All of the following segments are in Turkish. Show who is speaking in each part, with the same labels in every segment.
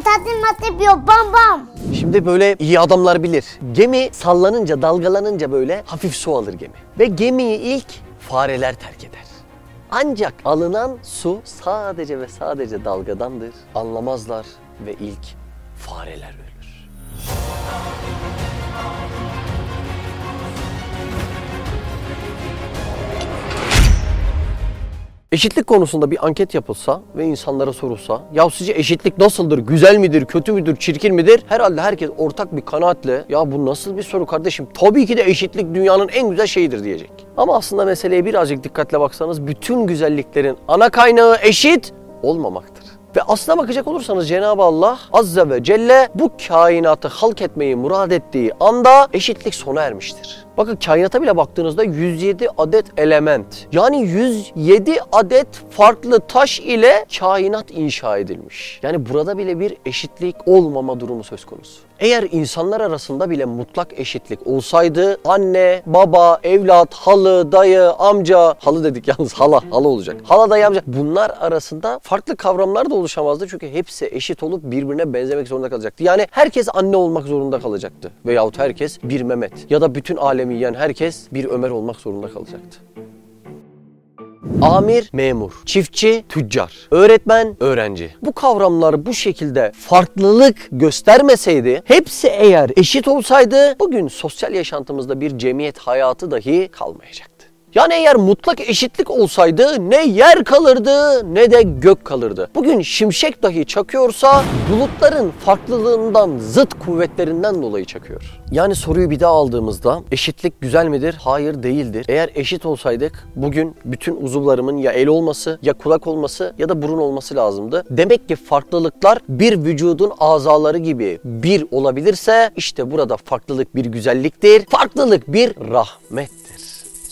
Speaker 1: tatil mat yapıyor bam bam.
Speaker 2: Şimdi böyle iyi adamlar bilir. Gemi sallanınca, dalgalanınca böyle hafif su alır gemi. Ve gemiyi ilk fareler terk eder. Ancak alınan su sadece ve sadece dalgadandır. Anlamazlar ve ilk fareler ölür. Eşitlik konusunda bir anket yapılsa ve insanlara sorulsa ya sizce eşitlik nasıldır, güzel midir, kötü müdür, çirkin midir? Herhalde herkes ortak bir kanaatle ya bu nasıl bir soru kardeşim? Tabii ki de eşitlik dünyanın en güzel şeyidir diyecek. Ama aslında meseleye birazcık dikkatle baksanız bütün güzelliklerin ana kaynağı eşit olmamaktır. Ve aslına bakacak olursanız Cenab-ı Allah Azze ve Celle bu kainatı halk etmeyi murad ettiği anda eşitlik sona ermiştir. Bakın kainata bile baktığınızda 107 adet element yani 107 adet farklı taş ile kainat inşa edilmiş. Yani burada bile bir eşitlik olmama durumu söz konusu. Eğer insanlar arasında bile mutlak eşitlik olsaydı anne, baba, evlat, halı, dayı, amca, halı dedik yalnız hala, hala olacak. Hala, dayı, amca bunlar arasında farklı kavramlar da oluşamazdı çünkü hepsi eşit olup birbirine benzemek zorunda kalacaktı. Yani herkes anne olmak zorunda kalacaktı veyahut herkes bir Mehmet ya da bütün alemi yiyen herkes bir Ömer olmak zorunda kalacaktı. Amir, memur, çiftçi, tüccar, öğretmen, öğrenci. Bu kavramlar bu şekilde farklılık göstermeseydi, hepsi eğer eşit olsaydı bugün sosyal yaşantımızda bir cemiyet hayatı dahi kalmayacaktı. Yani eğer mutlak eşitlik olsaydı ne yer kalırdı ne de gök kalırdı. Bugün şimşek dahi çakıyorsa bulutların farklılığından, zıt kuvvetlerinden dolayı çakıyor. Yani soruyu bir daha aldığımızda eşitlik güzel midir? Hayır değildir. Eğer eşit olsaydık bugün bütün uzuvlarımın ya el olması ya kulak olması ya da burun olması lazımdı. Demek ki farklılıklar bir vücudun azaları gibi bir olabilirse işte burada farklılık bir güzelliktir. Farklılık bir rahmettir.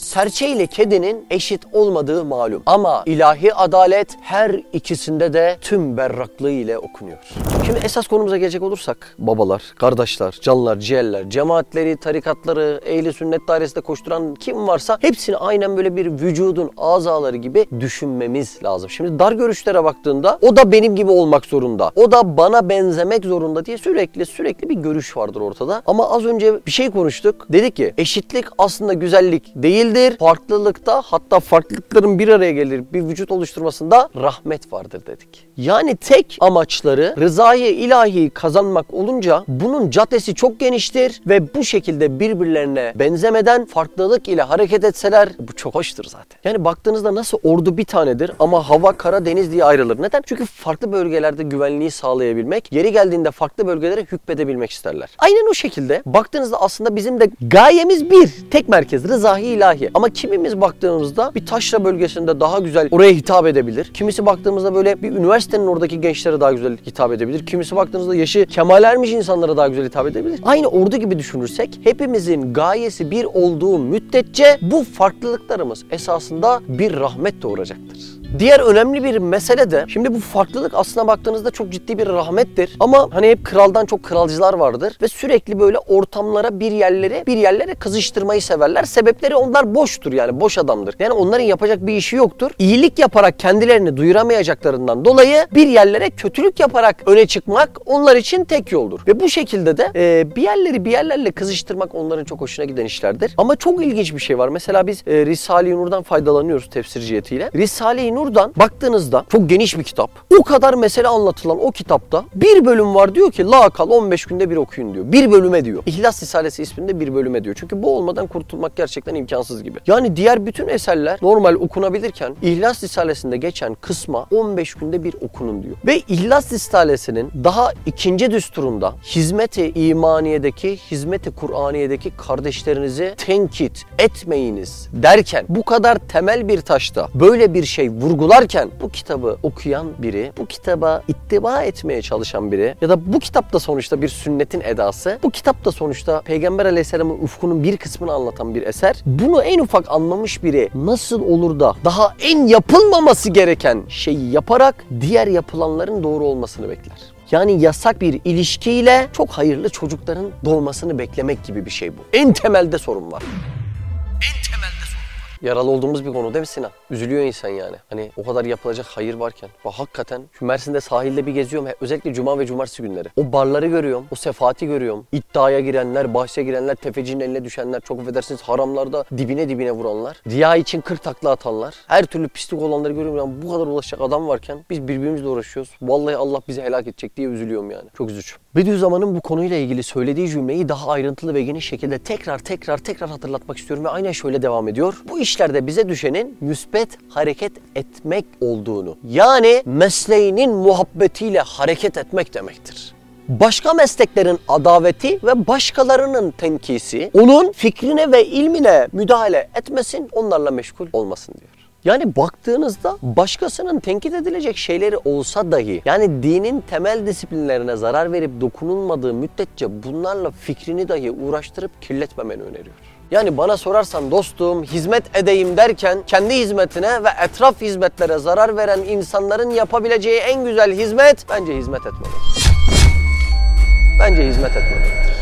Speaker 2: Serçe ile kedinin eşit olmadığı malum. Ama ilahi adalet her ikisinde de tüm berraklığı ile okunuyor. Şimdi esas konumuza gelecek olursak babalar, kardeşler, canlar, ciğerler, cemaatleri, tarikatları, ehli sünnet dairesinde koşturan kim varsa hepsini aynen böyle bir vücudun azaları gibi düşünmemiz lazım. Şimdi dar görüşlere baktığında o da benim gibi olmak zorunda. O da bana benzemek zorunda diye sürekli sürekli bir görüş vardır ortada. Ama az önce bir şey konuştuk. Dedik ki eşitlik aslında güzellik değildir. Farklılıkta hatta farklılıkların bir araya gelir bir vücut oluşturmasında rahmet vardır dedik. Yani tek amaçları rızayı ilahi kazanmak olunca bunun caddesi çok geniştir ve bu şekilde birbirlerine benzemeden farklılık ile hareket etseler bu çok hoştur zaten. Yani baktığınızda nasıl ordu bir tanedir ama hava, kara, deniz diye ayrılır. Neden? Çünkü farklı bölgelerde güvenliği sağlayabilmek, yeri geldiğinde farklı bölgelere hükmedebilmek isterler. Aynen o şekilde baktığınızda aslında bizim de gayemiz bir. Tek merkez rızayı ilahi. Ama kimimiz baktığımızda bir taşra bölgesinde daha güzel oraya hitap edebilir. Kimisi baktığımızda böyle bir üniversitenin oradaki gençlere daha güzel hitap edebilir. Kimisi baktığınızda yaşı kemal ermiş insanlara daha güzel hitap edebilir. Aynı ordu gibi düşünürsek hepimizin gayesi bir olduğu müddetçe bu farklılıklarımız esasında bir rahmet doğuracaktır. Diğer önemli bir mesele de şimdi bu farklılık aslına baktığınızda çok ciddi bir rahmettir. Ama hani hep kraldan çok kralcılar vardır ve sürekli böyle ortamlara bir yerlere bir yerlere kızıştırmayı severler. Sebepleri onlar boştur yani boş adamdır. Yani onların yapacak bir işi yoktur. İyilik yaparak kendilerini duyuramayacaklarından dolayı bir yerlere kötülük yaparak öne çıkmak onlar için tek yoldur. Ve bu şekilde de e, bir yerleri bir yerlerle kızıştırmak onların çok hoşuna giden işlerdir. Ama çok ilginç bir şey var. Mesela biz e, Risale-i Nur'dan faydalanıyoruz tefsir cihetiyle. Risale-i Nur'dan baktığınızda çok geniş bir kitap. O kadar mesele anlatılan o kitapta bir bölüm var diyor ki la kal 15 günde bir okuyun diyor. Bir bölüme diyor. İhlas Risalesi isminde bir bölüme diyor. Çünkü bu olmadan kurtulmak gerçekten imkansız gibi. Yani diğer bütün eserler normal okunabilirken İhlas Risalesi'nde geçen kısma 15 günde bir okunun diyor. Ve İhlas Risalesi'nin daha ikinci düsturunda hizmeti imaniyedeki, hizmeti Kur'aniyedeki kardeşlerinizi tenkit etmeyiniz derken bu kadar temel bir taşta böyle bir şey vurgularken bu kitabı okuyan biri, bu kitaba ittiba etmeye çalışan biri ya da bu kitap da sonuçta bir sünnetin edası, bu kitap da sonuçta Peygamber Aleyhisselam'ın ufkunun bir kısmını anlatan bir eser. Bunu en ufak anlamış biri nasıl olur da daha en yapılmaması gereken şeyi yaparak diğer yapılanların doğru olmasını bekler. Yani yasak bir ilişkiyle çok hayırlı çocukların doğmasını beklemek gibi bir şey bu. En temelde sorun var. Yaralı olduğumuz bir konu değil mi Sinan? Üzülüyor insan yani. Hani o kadar yapılacak hayır varken. Bak hakikaten şu Mersin'de sahilde bir geziyorum. Özellikle cuma ve cumartesi günleri. O barları görüyorum. O sefaati görüyorum. İddiaya girenler, bahse girenler, tefecinin eline düşenler. Çok affedersiniz haramlarda dibine dibine vuranlar. Riya için 40 takla atanlar. Her türlü pislik olanları görüyorum. Yani bu kadar ulaşacak adam varken biz birbirimizle uğraşıyoruz. Vallahi Allah bizi helak edecek diye üzülüyorum yani. Çok üzücü. Bediüzzaman'ın bu konuyla ilgili söylediği cümleyi daha ayrıntılı ve geniş şekilde tekrar tekrar tekrar hatırlatmak istiyorum ve aynen şöyle devam ediyor. Bu işlerde bize düşenin müsbet hareket etmek olduğunu yani mesleğinin muhabbetiyle hareket etmek demektir. Başka mesleklerin adaveti ve başkalarının tenkisi onun fikrine ve ilmine müdahale etmesin, onlarla meşgul olmasın diyor. Yani baktığınızda başkasının tenkit edilecek şeyleri olsa dahi yani dinin temel disiplinlerine zarar verip dokunulmadığı müddetçe bunlarla fikrini dahi uğraştırıp kirletmemeni öneriyor. Yani bana sorarsan dostum hizmet edeyim derken kendi hizmetine ve etraf hizmetlere zarar veren insanların yapabileceği en güzel hizmet bence hizmet etmemek. Bence hizmet etmemektir.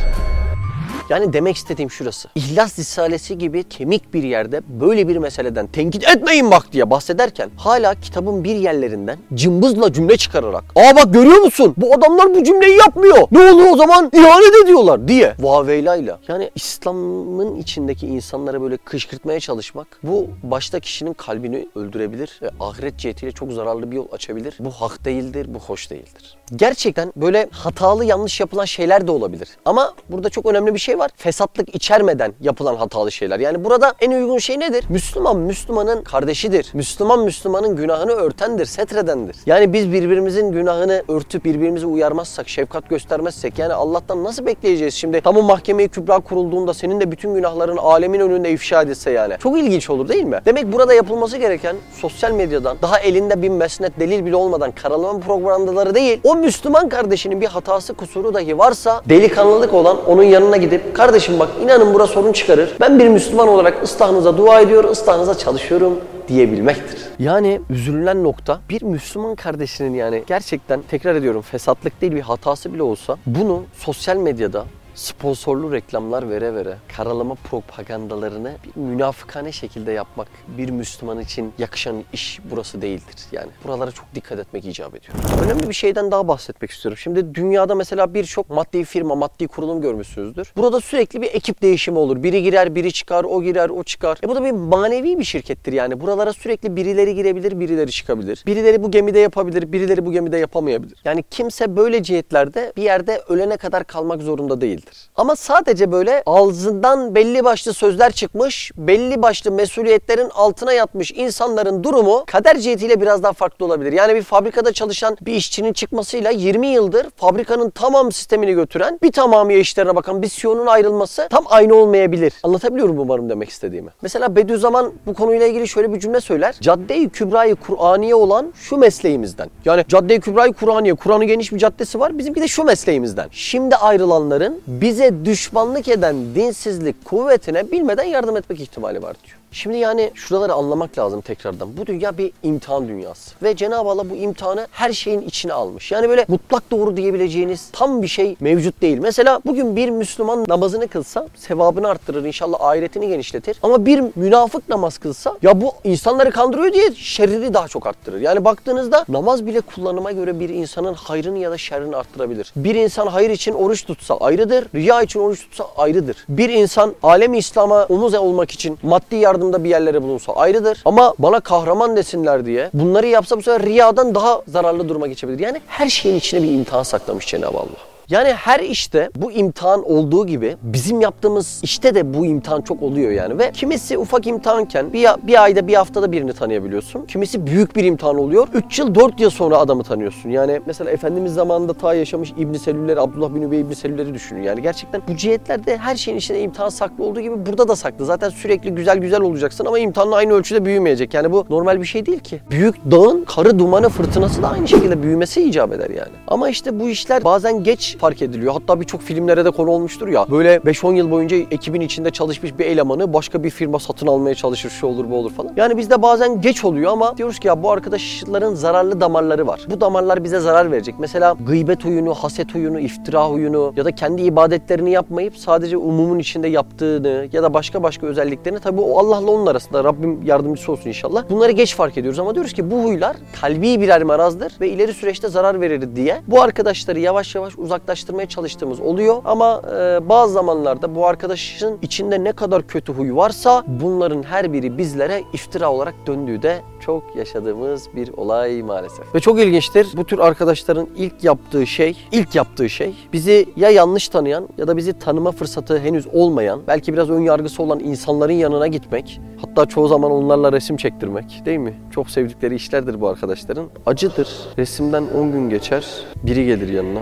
Speaker 2: Yani demek istediğim şurası. İhlas Risalesi gibi kemik bir yerde böyle bir meseleden tenkit etmeyin bak diye bahsederken hala kitabın bir yerlerinden cımbızla cümle çıkararak ''Aa bak görüyor musun? Bu adamlar bu cümleyi yapmıyor. Ne oluyor o zaman? İhanet ediyorlar.'' diye vavelayla. Yani İslam'ın içindeki insanlara böyle kışkırtmaya çalışmak bu başta kişinin kalbini öldürebilir ve ahiret cihetiyle çok zararlı bir yol açabilir. Bu hak değildir, bu hoş değildir. Gerçekten böyle hatalı yanlış yapılan şeyler de olabilir. Ama burada çok önemli bir şey var. Fesatlık içermeden yapılan hatalı şeyler. Yani burada en uygun şey nedir? Müslüman Müslümanın kardeşidir. Müslüman Müslümanın günahını örtendir, setredendir. Yani biz birbirimizin günahını örtüp birbirimizi uyarmazsak, şefkat göstermezsek yani Allah'tan nasıl bekleyeceğiz şimdi? Tam o mahkemeye kübra kurulduğunda senin de bütün günahların alemin önünde ifşa edilse yani. Çok ilginç olur değil mi? Demek burada yapılması gereken sosyal medyadan daha elinde bir mesnet delil bile olmadan karalama propagandaları değil. O Müslüman kardeşinin bir hatası kusuru dahi varsa delikanlılık olan onun yanına gidip kardeşim bak inanın bura sorun çıkarır. Ben bir Müslüman olarak ıslahınıza dua ediyorum, ıslahınıza çalışıyorum diyebilmektir. Yani üzülülen nokta bir Müslüman kardeşinin yani gerçekten tekrar ediyorum fesatlık değil bir hatası bile olsa bunu sosyal medyada sponsorlu reklamlar vere vere karalama propagandalarını bir münafıkane şekilde yapmak bir Müslüman için yakışan iş burası değildir. Yani buralara çok dikkat etmek icap ediyor. Önemli bir şeyden daha bahsetmek istiyorum. Şimdi dünyada mesela birçok maddi firma, maddi kurulum görmüşsünüzdür. Burada sürekli bir ekip değişimi olur. Biri girer, biri çıkar, o girer, o çıkar. E bu da bir manevi bir şirkettir yani. Buralara sürekli birileri girebilir, birileri çıkabilir. Birileri bu gemide yapabilir, birileri bu gemide yapamayabilir. Yani kimse böyle cihetlerde bir yerde ölene kadar kalmak zorunda değildir. Ama sadece böyle ağzından belli başlı sözler çıkmış, belli başlı mesuliyetlerin altına yatmış insanların durumu kader cihetiyle biraz daha farklı olabilir. Yani bir fabrikada çalışan bir işçinin çıkmasıyla 20 yıldır fabrikanın tamam sistemini götüren, bir tamamı işlerine bakan bir CEO'nun ayrılması tam aynı olmayabilir. Anlatabiliyorum umarım demek istediğimi. Mesela Bediüzzaman bu konuyla ilgili şöyle bir cümle söyler. Cadde-i Kübra-i Kur'aniye olan şu mesleğimizden. Yani Cadde-i Kübra-i Kur'aniye, Kur'an'ın geniş bir caddesi var. Bizimki de şu mesleğimizden. Şimdi ayrılanların bize düşmanlık eden dinsizlik kuvvetine bilmeden yardım etmek ihtimali var diyor. Şimdi yani şuraları anlamak lazım tekrardan. Bu dünya bir imtihan dünyası. Ve Cenab-ı Allah bu imtihanı her şeyin içine almış. Yani böyle mutlak doğru diyebileceğiniz tam bir şey mevcut değil. Mesela bugün bir Müslüman namazını kılsa sevabını arttırır. inşallah ahiretini genişletir. Ama bir münafık namaz kılsa ya bu insanları kandırıyor diye şerrini daha çok arttırır. Yani baktığınızda namaz bile kullanıma göre bir insanın hayrını ya da şerrini arttırabilir. Bir insan hayır için oruç tutsa ayrıdır. Riya için oruç tutsa ayrıdır. Bir insan alemi İslam'a omuz olmak için maddi yardım yardımda bir yerlere bulunsa ayrıdır. Ama bana kahraman desinler diye bunları yapsa bu sefer riyadan daha zararlı duruma geçebilir. Yani her şeyin içine bir imtihan saklamış Cenab-ı Allah. Yani her işte bu imtihan olduğu gibi bizim yaptığımız işte de bu imtihan çok oluyor yani. Ve kimisi ufak imtihanken bir, bir ayda bir haftada birini tanıyabiliyorsun. Kimisi büyük bir imtihan oluyor. 3 yıl 4 yıl sonra adamı tanıyorsun. Yani mesela Efendimiz zamanında ta yaşamış İbn Selülleri, Abdullah bin Übey İbn Selülleri düşünün. Yani gerçekten bu cihetlerde her şeyin içinde imtihan saklı olduğu gibi burada da saklı. Zaten sürekli güzel güzel olacaksın ama imtihanla aynı ölçüde büyümeyecek. Yani bu normal bir şey değil ki. Büyük dağın karı dumanı fırtınası da aynı şekilde büyümesi icap eder yani. Ama işte bu işler bazen geç fark ediliyor. Hatta birçok filmlere de konu olmuştur ya. Böyle 5-10 yıl boyunca ekibin içinde çalışmış bir elemanı başka bir firma satın almaya çalışır şu olur bu olur falan. Yani bizde bazen geç oluyor ama diyoruz ki ya bu arkadaşların zararlı damarları var. Bu damarlar bize zarar verecek. Mesela gıybet huyunu, haset huyunu, iftira huyunu ya da kendi ibadetlerini yapmayıp sadece umumun içinde yaptığını ya da başka başka özelliklerini tabii o Allah'la onun arasında Rabbim yardımcısı olsun inşallah. Bunları geç fark ediyoruz ama diyoruz ki bu huylar kalbi birer marazdır ve ileri süreçte zarar verir diye bu arkadaşları yavaş yavaş uzaklaştırmaya çalıştığımız oluyor ama e, bazı zamanlarda bu arkadaşın içinde ne kadar kötü huy varsa bunların her biri bizlere iftira olarak döndüğü de çok yaşadığımız bir olay maalesef. Ve çok ilginçtir. Bu tür arkadaşların ilk yaptığı şey, ilk yaptığı şey bizi ya yanlış tanıyan ya da bizi tanıma fırsatı henüz olmayan, belki biraz ön yargısı olan insanların yanına gitmek. Hatta çoğu zaman onlarla resim çektirmek değil mi? Çok sevdikleri işlerdir bu arkadaşların. Acıdır. Resimden 10 gün geçer. Biri gelir yanına.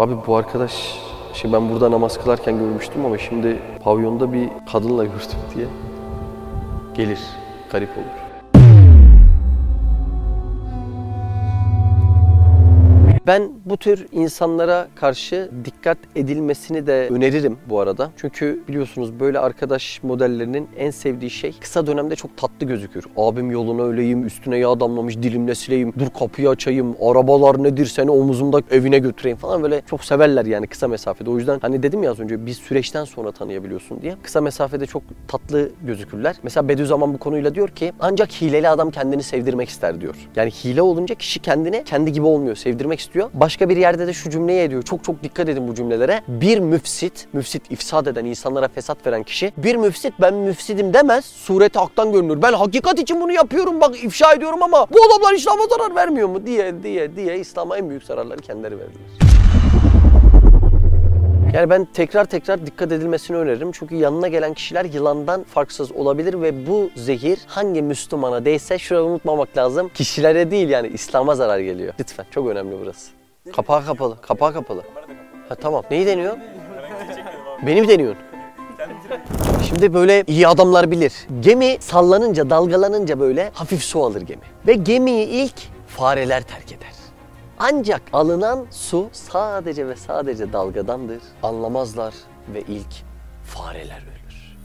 Speaker 2: Abi bu arkadaş Şimdi ben burada namaz kılarken görmüştüm ama şimdi pavyonda bir kadınla gördüm diye gelir. Garip olur. Ben bu tür insanlara karşı dikkat edilmesini de öneririm bu arada. Çünkü biliyorsunuz böyle arkadaş modellerinin en sevdiği şey kısa dönemde çok tatlı gözükür. Abim yoluna öleyim, üstüne yağ damlamış, dilimle sileyim, dur kapıyı açayım, arabalar nedir seni omuzumda evine götüreyim falan böyle çok severler yani kısa mesafede. O yüzden hani dedim ya az önce bir süreçten sonra tanıyabiliyorsun diye. Kısa mesafede çok tatlı gözükürler. Mesela Bediüzzaman bu konuyla diyor ki ancak hileli adam kendini sevdirmek ister diyor. Yani hile olunca kişi kendini kendi gibi olmuyor, sevdirmek istiyor. Başka bir yerde de şu cümleyi ediyor. Çok çok dikkat edin bu cümlelere. Bir müfsit, müfsit ifsad eden, insanlara fesat veren kişi bir müfsit ben müfsidim demez. Sureti haktan görünür. Ben hakikat için bunu yapıyorum bak ifşa ediyorum ama bu adamlar İslam'a zarar vermiyor mu diye diye diye İslam'a en büyük zararları kendileri verdiler. Yani ben tekrar tekrar dikkat edilmesini öneririm. Çünkü yanına gelen kişiler yılandan farksız olabilir ve bu zehir hangi Müslümana değse şurayı unutmamak lazım. Kişilere değil yani İslam'a zarar geliyor. Lütfen çok önemli burası. Kapağı kapalı. Kapağı kapalı. Ha tamam. Neyi deniyor? Beni mi deniyorsun? Şimdi böyle iyi adamlar bilir. Gemi sallanınca, dalgalanınca böyle hafif su alır gemi. Ve gemiyi ilk fareler terk eder. Ancak alınan su sadece ve sadece dalgadandır. Anlamazlar ve ilk fareler ölür.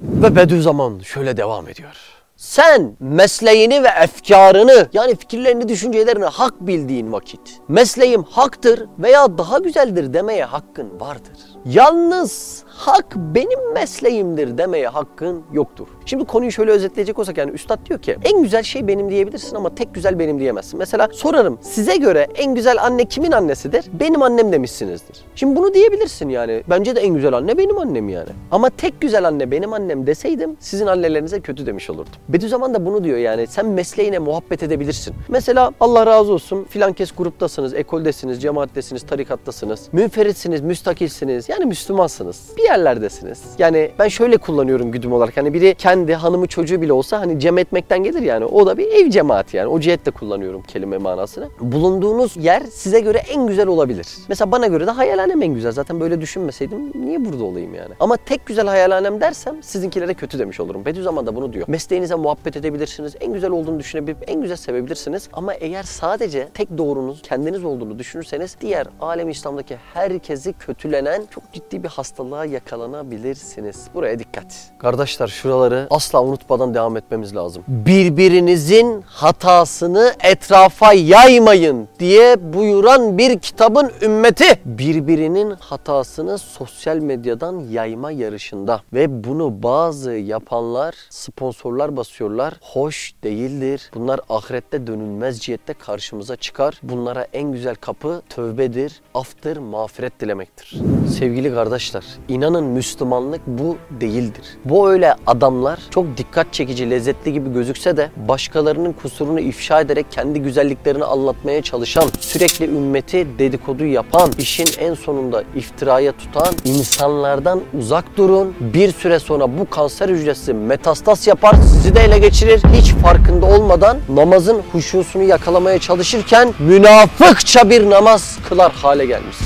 Speaker 2: Ve Bediüzzaman şöyle devam ediyor. Sen mesleğini ve efkarını yani fikirlerini, düşüncelerini hak bildiğin vakit mesleğim haktır veya daha güzeldir demeye hakkın vardır. Yalnız hak benim mesleğimdir demeye hakkın yoktur. Şimdi konuyu şöyle özetleyecek olsak yani üstad diyor ki en güzel şey benim diyebilirsin ama tek güzel benim diyemezsin. Mesela sorarım size göre en güzel anne kimin annesidir? Benim annem demişsinizdir. Şimdi bunu diyebilirsin yani. Bence de en güzel anne benim annem yani. Ama tek güzel anne benim annem deseydim sizin annelerinize kötü demiş olurdum. Bediüzzaman da bunu diyor yani sen mesleğine muhabbet edebilirsin. Mesela Allah razı olsun filan kes gruptasınız, ekoldesiniz, cemaattesiniz, tarikattasınız, münferitsiniz, müstakilsiniz yani Müslümansınız. Bir yerlerdesiniz. Yani ben şöyle kullanıyorum güdüm olarak. Hani biri kendi hanımı çocuğu bile olsa hani cem etmekten gelir yani. O da bir ev cemaati yani. O cihetle kullanıyorum kelime manasını. Bulunduğunuz yer size göre en güzel olabilir. Mesela bana göre de hayalhanem en güzel. Zaten böyle düşünmeseydim niye burada olayım yani. Ama tek güzel hayalhanem dersem sizinkilere kötü demiş olurum. Bediüzzaman da bunu diyor. Mesleğinize muhabbet edebilirsiniz. En güzel olduğunu düşünebilip en güzel sevebilirsiniz. Ama eğer sadece tek doğrunuz kendiniz olduğunu düşünürseniz diğer alem İslam'daki herkesi kötülenen çok ciddi bir hastalığa yakalanabilirsiniz. Buraya dikkat. Kardeşler şuraları asla unutmadan devam etmemiz lazım. Birbirinizin hatasını etrafa yaymayın diye buyuran bir kitabın ümmeti birbirinin hatasını sosyal medyadan yayma yarışında ve bunu bazı yapanlar sponsorlar basıyorlar. Hoş değildir. Bunlar ahirette dönülmez cihette karşımıza çıkar. Bunlara en güzel kapı tövbedir, aftır, mağfiret dilemektir. Sevgili kardeşler, inanın Müslümanlık bu değildir. Bu öyle adamlar çok dikkat çekici, lezzetli gibi gözükse de başkalarının kusurunu ifşa ederek kendi güzelliklerini anlatmaya çalışan, sürekli ümmeti dedikodu yapan, işin en sonunda iftiraya tutan insanlardan uzak durun. Bir süre sonra bu kanser hücresi metastas yapar, sizi de ele geçirir. Hiç farkında olmadan namazın huşusunu yakalamaya çalışırken münafıkça bir namaz kılar hale gelmiş.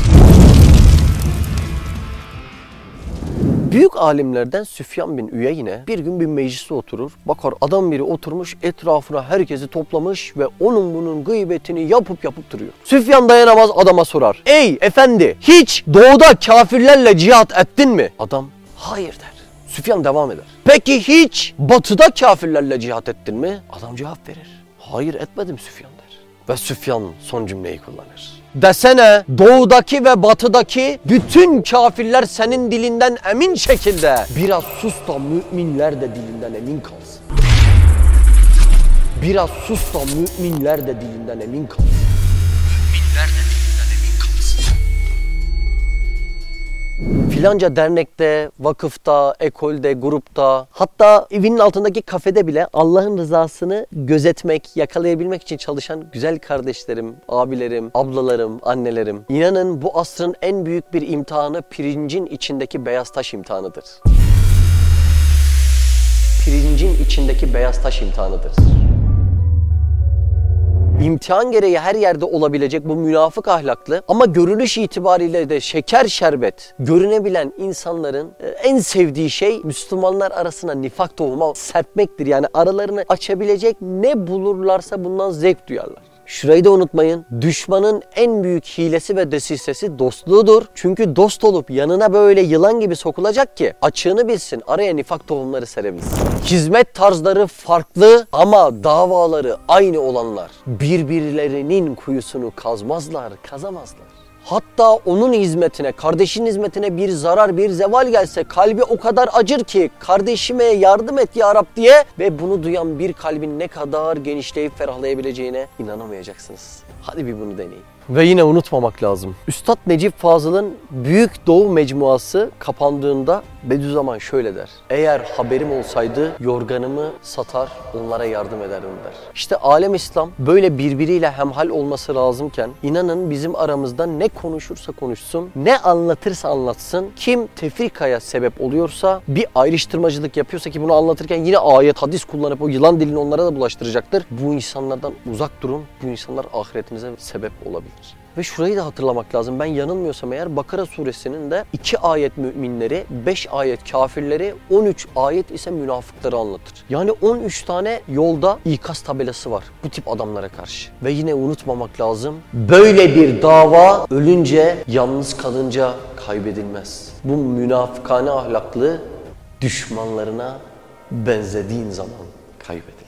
Speaker 2: Büyük alimlerden Süfyan bin Üyeyne bir gün bir mecliste oturur. Bakar adam biri oturmuş etrafına herkesi toplamış ve onun bunun gıybetini yapıp yapıp duruyor. Süfyan dayanamaz adama sorar. Ey efendi hiç doğuda kafirlerle cihat ettin mi? Adam hayır der. Süfyan devam eder. Peki hiç batıda kafirlerle cihat ettin mi? Adam cevap verir. Hayır etmedim Süfyan der. Ve Süfyan son cümleyi kullanır. Desene doğudaki ve batıdaki bütün kafirler senin dilinden emin şekilde biraz sus da müminler de dilinden emin kalsın. Biraz sus da müminler de dilinden emin kalsın. Filanca dernekte, vakıfta, ekolde, grupta hatta evinin altındaki kafede bile Allah'ın rızasını gözetmek, yakalayabilmek için çalışan güzel kardeşlerim, abilerim, ablalarım, annelerim. İnanın bu asrın en büyük bir imtihanı pirincin içindeki beyaz taş imtihanıdır. Pirincin içindeki beyaz taş imtihanıdır. İmtihan gereği her yerde olabilecek bu münafık ahlaklı ama görünüş itibariyle de şeker şerbet görünebilen insanların e, en sevdiği şey Müslümanlar arasına nifak tohumu serpmektir. Yani aralarını açabilecek ne bulurlarsa bundan zevk duyarlar. Şurayı da unutmayın. Düşmanın en büyük hilesi ve desisesi dostluğudur. Çünkü dost olup yanına böyle yılan gibi sokulacak ki açığını bilsin, araya nifak tohumları serebilsin. Hizmet tarzları farklı ama davaları aynı olanlar birbirlerinin kuyusunu kazmazlar, kazamazlar. Hatta onun hizmetine, kardeşin hizmetine bir zarar, bir zeval gelse kalbi o kadar acır ki kardeşime yardım et ya Rab diye ve bunu duyan bir kalbin ne kadar genişleyip ferahlayabileceğine inanamayacaksınız. Hadi bir bunu deneyin. Ve yine unutmamak lazım. Üstad Necip Fazıl'ın Büyük Doğu Mecmuası kapandığında Bediüzzaman şöyle der. Eğer haberim olsaydı yorganımı satar onlara yardım ederdim der. İşte alem İslam böyle birbiriyle hemhal olması lazımken inanın bizim aramızda ne konuşursa konuşsun, ne anlatırsa anlatsın, kim tefrikaya sebep oluyorsa bir ayrıştırmacılık yapıyorsa ki bunu anlatırken yine ayet hadis kullanıp o yılan dilini onlara da bulaştıracaktır. Bu insanlardan uzak durun. Bu insanlar ahiretinize sebep olabilir. Ve şurayı da hatırlamak lazım. Ben yanılmıyorsam eğer Bakara suresinin de 2 ayet müminleri, 5 ayet kafirleri, 13 ayet ise münafıkları anlatır. Yani 13 tane yolda ikaz tabelası var bu tip adamlara karşı. Ve yine unutmamak lazım. Böyle bir dava ölünce, yalnız kalınca kaybedilmez. Bu münafıkane ahlaklı düşmanlarına benzediğin zaman kaybedilir.